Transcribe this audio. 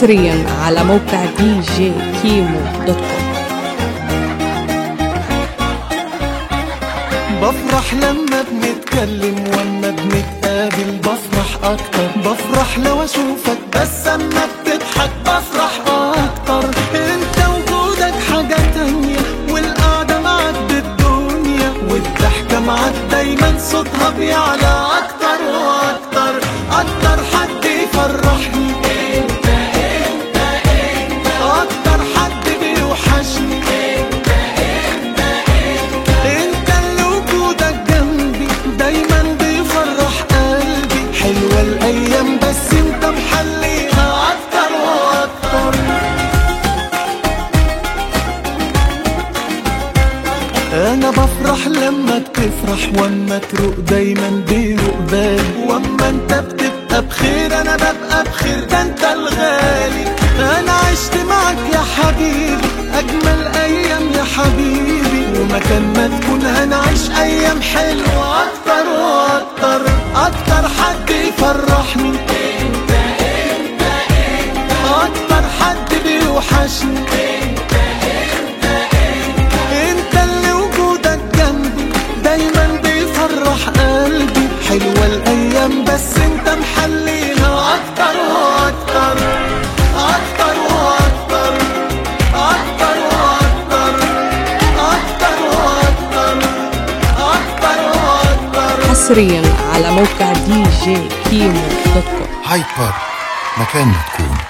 حصريا على موقع دي جي كيمو dot com بفرح لما بنتكلم وأما بنتقابل بفرح أكتر بفرح لو أشوفك بس أما بتضحك بفرح أكتر. أنت وجودك حاجة تانية والقعدة معاك بالدنيا والضحكة معاك دايما صوتها بيعلى أكتر. أنا بفرح لما بتفرح وأما تروق دايما بيروق بالي وأما أنت بتبقى بخير أنا ببقى بخير. ده أنت الغالي. أنا عشت معك يا حبيبي أجمل أيام يا حبيبي. ومكان ما تكون هنعيش أيام حلوة. أكتر وأكتر أكتر حد يفرحني. انت انت انت أكتر حد بيوحشني. حلوة الأيام بس أنت محليها أكتر وأكتر. أكتر وأكتر. أكتر وأكتر. أكتر وأكتر. أكتر وأكتر. حصريا على موقع دي جي كيمو dot com. هايبر مكان ما تكون.